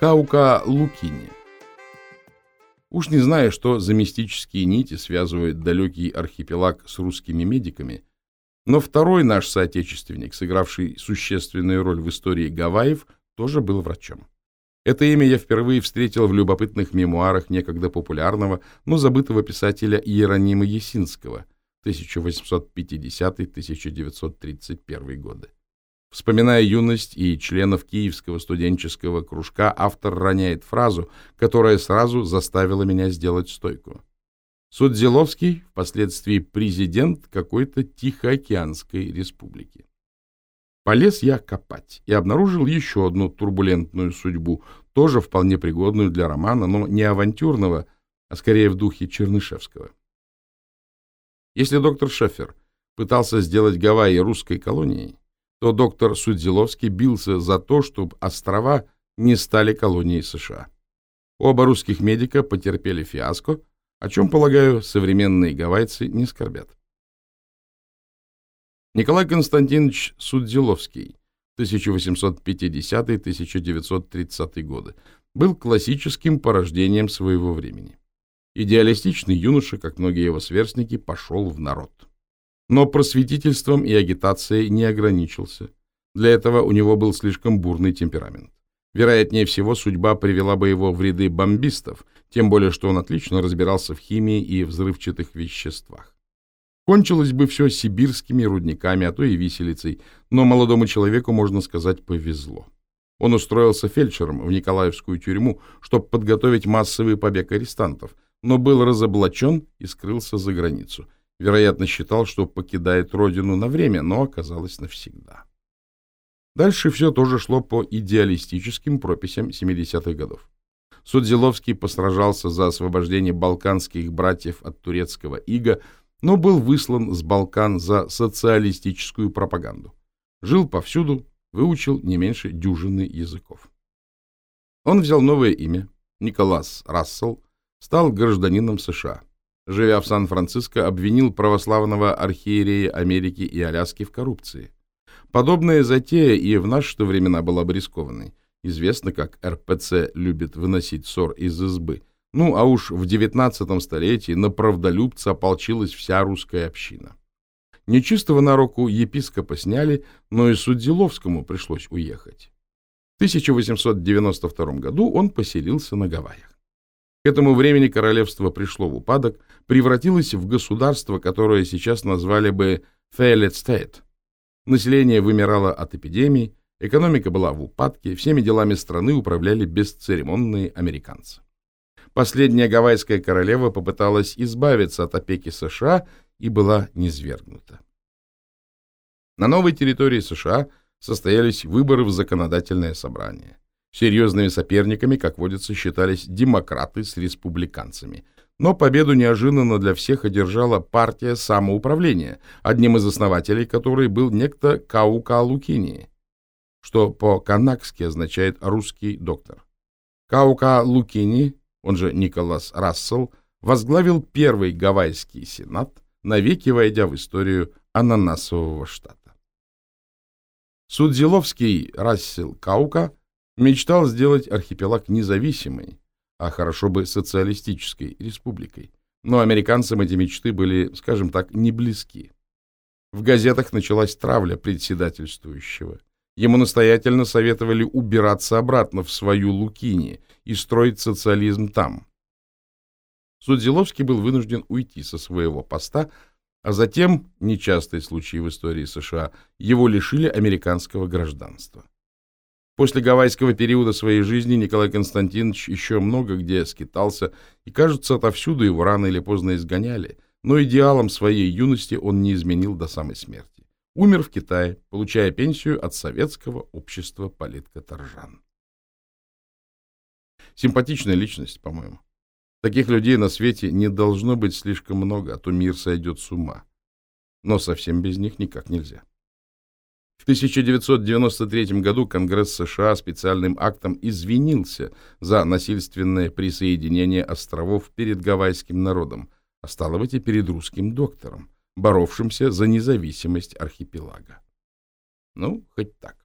Каука Лукини. Уж не знаю, что за мистические нити связывают далекий архипелаг с русскими медиками, но второй наш соотечественник, сыгравший существенную роль в истории Гавайев, тоже был врачом. Это имя я впервые встретил в любопытных мемуарах некогда популярного, но забытого писателя Иеронима Есинского 1850-1931 годы. Вспоминая юность и членов Киевского студенческого кружка, автор роняет фразу, которая сразу заставила меня сделать стойку. Судзиловский, впоследствии президент какой-то Тихоокеанской республики. Полез я копать и обнаружил еще одну турбулентную судьбу, тоже вполне пригодную для романа, но не авантюрного, а скорее в духе Чернышевского. Если доктор Шефер пытался сделать Гавайи русской колонией, то доктор Судзиловский бился за то, чтобы острова не стали колонией США. Оба русских медика потерпели фиаско, о чем, полагаю, современные гавайцы не скорбят. Николай Константинович Судзиловский, 1850-1930 годы, был классическим порождением своего времени. Идеалистичный юноша, как многие его сверстники, пошел в народ. Но просветительством и агитацией не ограничился. Для этого у него был слишком бурный темперамент. Вероятнее всего, судьба привела бы его в ряды бомбистов, тем более, что он отлично разбирался в химии и взрывчатых веществах. Кончилось бы все сибирскими рудниками, а то и виселицей, но молодому человеку, можно сказать, повезло. Он устроился фельдшером в Николаевскую тюрьму, чтобы подготовить массовый побег арестантов, но был разоблачен и скрылся за границу – Вероятно, считал, что покидает родину на время, но оказалось навсегда. Дальше все тоже шло по идеалистическим прописям 70-х годов. Судзиловский посражался за освобождение балканских братьев от турецкого ига, но был выслан с Балкан за социалистическую пропаганду. Жил повсюду, выучил не меньше дюжины языков. Он взял новое имя, Николас Рассел, стал гражданином США живя в Сан-Франциско, обвинил православного архиерея Америки и Аляски в коррупции. Подобная затея и в наши времена была бы рискованной. Известно, как РПЦ любит выносить ссор из избы. Ну, а уж в XIX столетии на правдолюбца ополчилась вся русская община. Нечистого на руку епископа сняли, но и Судзиловскому пришлось уехать. В 1892 году он поселился на Гавайях. К этому времени королевство пришло в упадок, превратилось в государство, которое сейчас назвали бы failed state. Население вымирало от эпидемий, экономика была в упадке, всеми делами страны управляли бесцеремонные американцы. Последняя гавайская королева попыталась избавиться от опеки США и была низвергнута. На новой территории США состоялись выборы в законодательное собрание. Серьезными соперниками, как водится, считались демократы с республиканцами. Но победу неожиданно для всех одержала партия самоуправления, одним из основателей которой был некто Каука Лукини, что по-канакски означает «русский доктор». Каука Лукини, он же Николас Рассел, возглавил первый Гавайский сенат, навеки войдя в историю ананасового штата. Судзиловский Рассел Каука – Мечтал сделать архипелаг независимой, а хорошо бы социалистической республикой. Но американцам эти мечты были, скажем так, не близки. В газетах началась травля председательствующего. Ему настоятельно советовали убираться обратно в свою Лукини и строить социализм там. Судзиловский был вынужден уйти со своего поста, а затем, нечастый случай в истории США, его лишили американского гражданства. После гавайского периода своей жизни Николай Константинович еще много где скитался, и, кажется, отовсюду его рано или поздно изгоняли, но идеалом своей юности он не изменил до самой смерти. Умер в Китае, получая пенсию от советского общества политкоторжан. Симпатичная личность, по-моему. Таких людей на свете не должно быть слишком много, а то мир сойдет с ума. Но совсем без них никак нельзя. В 1993 году Конгресс США специальным актом извинился за насильственное присоединение островов перед гавайским народом, а стало быть и перед русским доктором, боровшимся за независимость архипелага. Ну, хоть так.